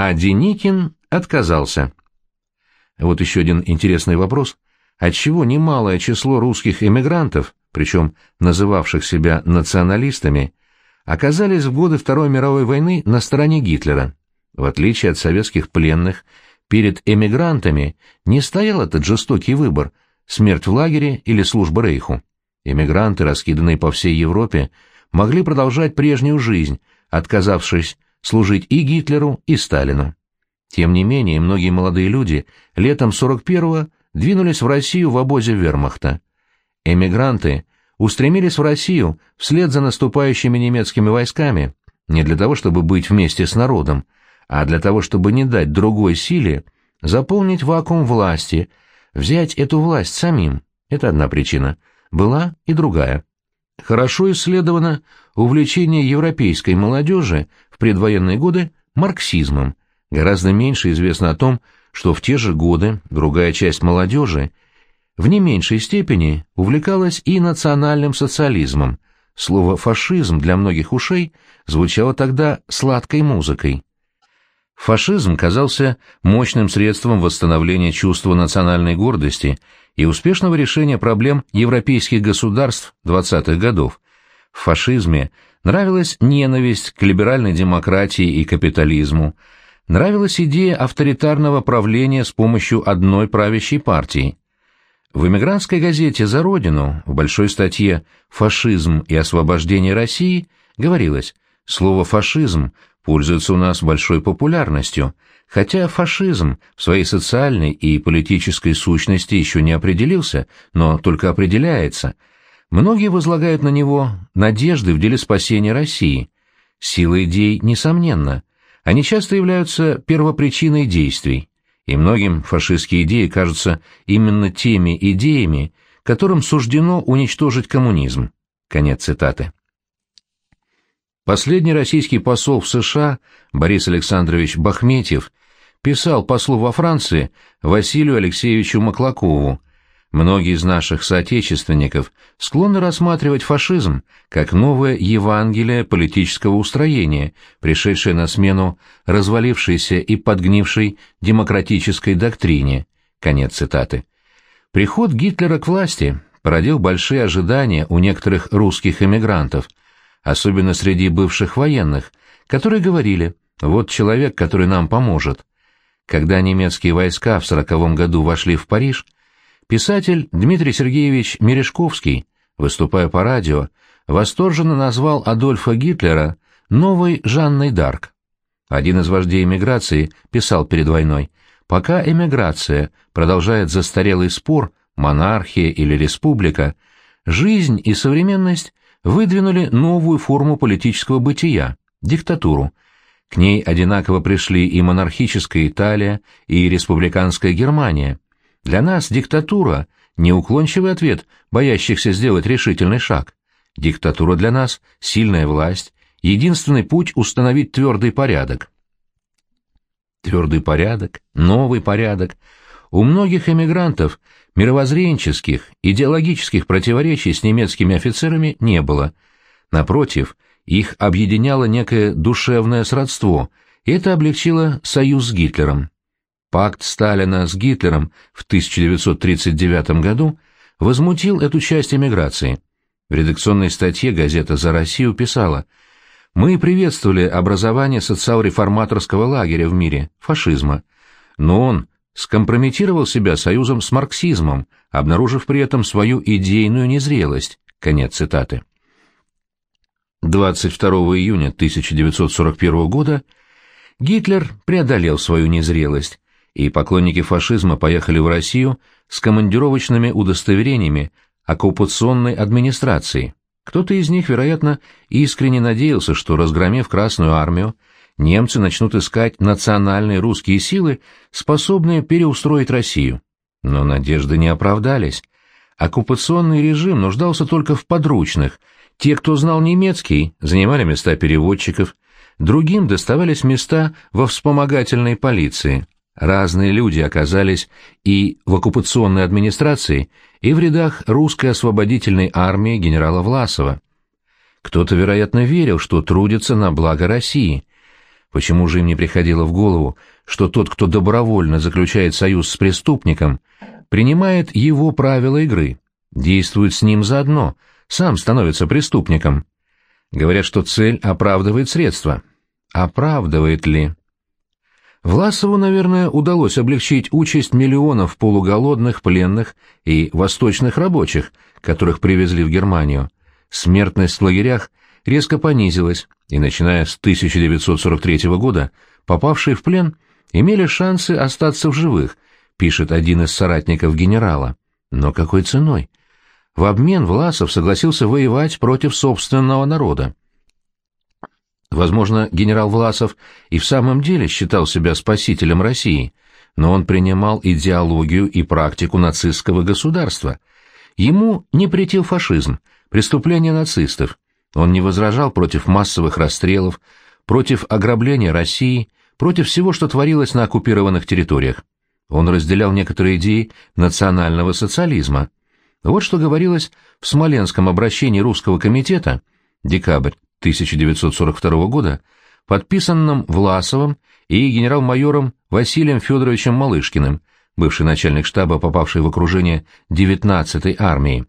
а Деникин отказался. Вот еще один интересный вопрос. Отчего немалое число русских эмигрантов, причем называвших себя националистами, оказались в годы Второй мировой войны на стороне Гитлера? В отличие от советских пленных, перед эмигрантами не стоял этот жестокий выбор – смерть в лагере или служба Рейху. Эмигранты, раскиданные по всей Европе, могли продолжать прежнюю жизнь, отказавшись служить и Гитлеру, и Сталину. Тем не менее, многие молодые люди летом 41-го двинулись в Россию в обозе вермахта. Эмигранты устремились в Россию вслед за наступающими немецкими войсками не для того, чтобы быть вместе с народом, а для того, чтобы не дать другой силе заполнить вакуум власти, взять эту власть самим. Это одна причина. Была и другая. Хорошо исследовано увлечение европейской молодежи предвоенные годы марксизмом. Гораздо меньше известно о том, что в те же годы другая часть молодежи в не меньшей степени увлекалась и национальным социализмом. Слово «фашизм» для многих ушей звучало тогда сладкой музыкой. Фашизм казался мощным средством восстановления чувства национальной гордости и успешного решения проблем европейских государств 20-х годов. В фашизме нравилась ненависть к либеральной демократии и капитализму, нравилась идея авторитарного правления с помощью одной правящей партии. В эмигрантской газете «За Родину» в большой статье «Фашизм и освобождение России» говорилось «Слово «фашизм» пользуется у нас большой популярностью, хотя фашизм в своей социальной и политической сущности еще не определился, но только определяется. Многие возлагают на него надежды в деле спасения России. Сила идей несомненна. Они часто являются первопричиной действий, и многим фашистские идеи кажутся именно теми идеями, которым суждено уничтожить коммунизм. Конец цитаты. Последний российский посол в США, Борис Александрович Бахметьев, писал послу во Франции Василию Алексеевичу Маклакову, Многие из наших соотечественников склонны рассматривать фашизм как новое Евангелие политического устроения, пришедшее на смену развалившейся и подгнившей демократической доктрине. Конец цитаты. Приход Гитлера к власти породил большие ожидания у некоторых русских эмигрантов – особенно среди бывших военных, которые говорили «вот человек, который нам поможет». Когда немецкие войска в сороковом году вошли в Париж, писатель Дмитрий Сергеевич Мережковский, выступая по радио, восторженно назвал Адольфа Гитлера новой Жанной Дарк. Один из вождей эмиграции писал перед войной, пока эмиграция продолжает застарелый спор, монархия или республика, жизнь и современность выдвинули новую форму политического бытия – диктатуру. К ней одинаково пришли и монархическая Италия, и республиканская Германия. Для нас диктатура – неуклончивый ответ боящихся сделать решительный шаг. Диктатура для нас – сильная власть, единственный путь установить твердый порядок. Твердый порядок, новый порядок. У многих эмигрантов Мировоззренческих, идеологических противоречий с немецкими офицерами не было. Напротив, их объединяло некое душевное сродство, и это облегчило союз с Гитлером. Пакт Сталина с Гитлером в 1939 году возмутил эту часть эмиграции. В редакционной статье газета «За Россию» писала «Мы приветствовали образование социал-реформаторского лагеря в мире, фашизма, но он, скомпрометировал себя союзом с марксизмом, обнаружив при этом свою идейную незрелость. Конец цитаты. 22 июня 1941 года Гитлер преодолел свою незрелость, и поклонники фашизма поехали в Россию с командировочными удостоверениями оккупационной администрации. Кто-то из них, вероятно, искренне надеялся, что, разгромив Красную армию, немцы начнут искать национальные русские силы, способные переустроить Россию. Но надежды не оправдались. Оккупационный режим нуждался только в подручных. Те, кто знал немецкий, занимали места переводчиков, другим доставались места во вспомогательной полиции. Разные люди оказались и в оккупационной администрации, и в рядах русской освободительной армии генерала Власова. Кто-то, вероятно, верил, что трудится на благо России – Почему же им не приходило в голову, что тот, кто добровольно заключает союз с преступником, принимает его правила игры, действует с ним заодно, сам становится преступником? Говорят, что цель оправдывает средства. Оправдывает ли? Власову, наверное, удалось облегчить участь миллионов полуголодных, пленных и восточных рабочих, которых привезли в Германию. Смертность в лагерях резко понизилась, и, начиная с 1943 года, попавшие в плен имели шансы остаться в живых, пишет один из соратников генерала. Но какой ценой? В обмен Власов согласился воевать против собственного народа. Возможно, генерал Власов и в самом деле считал себя спасителем России, но он принимал идеологию и практику нацистского государства. Ему не претил фашизм, преступления нацистов. Он не возражал против массовых расстрелов, против ограбления России, против всего, что творилось на оккупированных территориях. Он разделял некоторые идеи национального социализма. Вот что говорилось в Смоленском обращении Русского комитета, декабрь 1942 года, подписанном Власовым и генерал-майором Василием Федоровичем Малышкиным, бывший начальник штаба, попавший в окружение 19-й армии.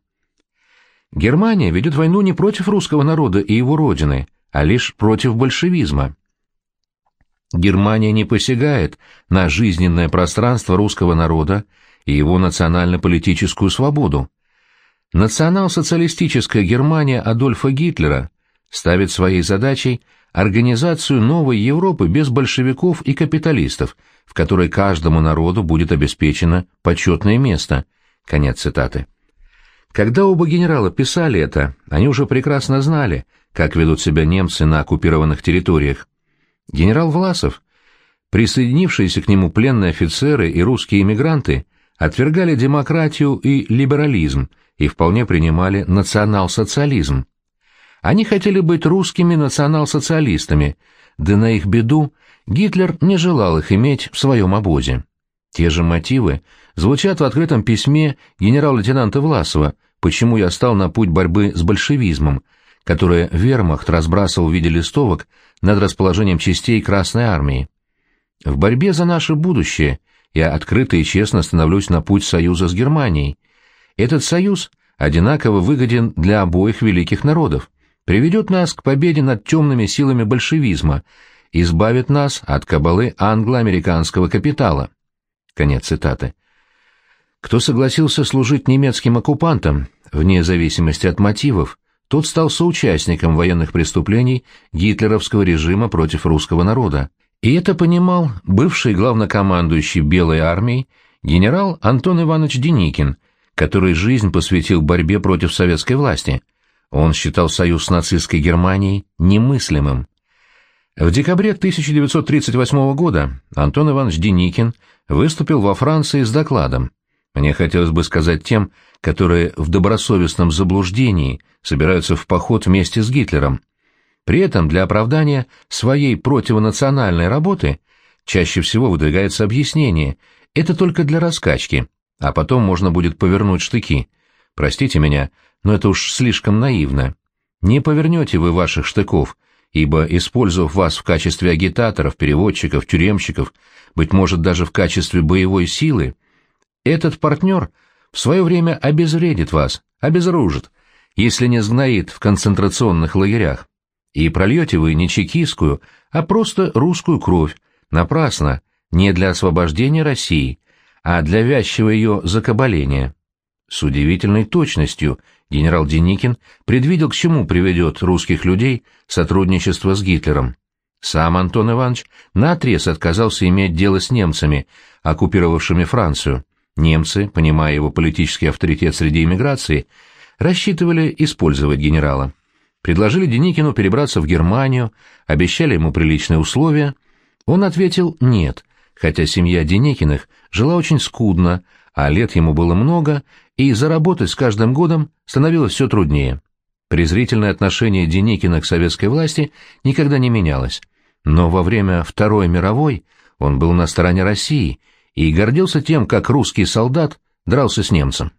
Германия ведет войну не против русского народа и его родины, а лишь против большевизма. Германия не посягает на жизненное пространство русского народа и его национально-политическую свободу. Национал-социалистическая Германия Адольфа Гитлера ставит своей задачей организацию новой Европы без большевиков и капиталистов, в которой каждому народу будет обеспечено почетное место. Конец цитаты. Когда оба генерала писали это, они уже прекрасно знали, как ведут себя немцы на оккупированных территориях. Генерал Власов, присоединившиеся к нему пленные офицеры и русские эмигранты отвергали демократию и либерализм и вполне принимали национал-социализм. Они хотели быть русскими национал-социалистами, да на их беду Гитлер не желал их иметь в своем обозе. Те же мотивы звучат в открытом письме генерал-лейтенанта Власова «Почему я стал на путь борьбы с большевизмом», которое вермахт разбрасывал в виде листовок над расположением частей Красной Армии. В борьбе за наше будущее я открыто и честно становлюсь на путь союза с Германией. Этот союз одинаково выгоден для обоих великих народов приведет нас к победе над темными силами большевизма, избавит нас от кабалы англо-американского капитала. Конец цитаты. Кто согласился служить немецким оккупантам, вне зависимости от мотивов, тот стал соучастником военных преступлений гитлеровского режима против русского народа. И это понимал бывший главнокомандующий Белой армией генерал Антон Иванович Деникин, который жизнь посвятил борьбе против советской власти – он считал союз с нацистской Германией немыслимым. В декабре 1938 года Антон Иванович Деникин выступил во Франции с докладом. Мне хотелось бы сказать тем, которые в добросовестном заблуждении собираются в поход вместе с Гитлером. При этом для оправдания своей противонациональной работы чаще всего выдвигается объяснение «это только для раскачки», а потом можно будет повернуть штыки. Простите меня, но это уж слишком наивно. Не повернете вы ваших штыков, ибо, использовав вас в качестве агитаторов, переводчиков, тюремщиков, быть может, даже в качестве боевой силы, этот партнер в свое время обезвредит вас, обезоружит, если не сгноит в концентрационных лагерях. И прольете вы не чекистскую, а просто русскую кровь, напрасно, не для освобождения России, а для вязчего ее закабаления. С удивительной точностью генерал Деникин предвидел, к чему приведет русских людей сотрудничество с Гитлером. Сам Антон Иванович наотрез отказался иметь дело с немцами, оккупировавшими Францию. Немцы, понимая его политический авторитет среди эмиграции, рассчитывали использовать генерала. Предложили Деникину перебраться в Германию, обещали ему приличные условия. Он ответил «нет», хотя семья Деникиных жила очень скудно, а лет ему было много, и заработать с каждым годом становилось все труднее. Презрительное отношение Деникина к советской власти никогда не менялось, но во время Второй мировой он был на стороне России и гордился тем, как русский солдат дрался с немцем.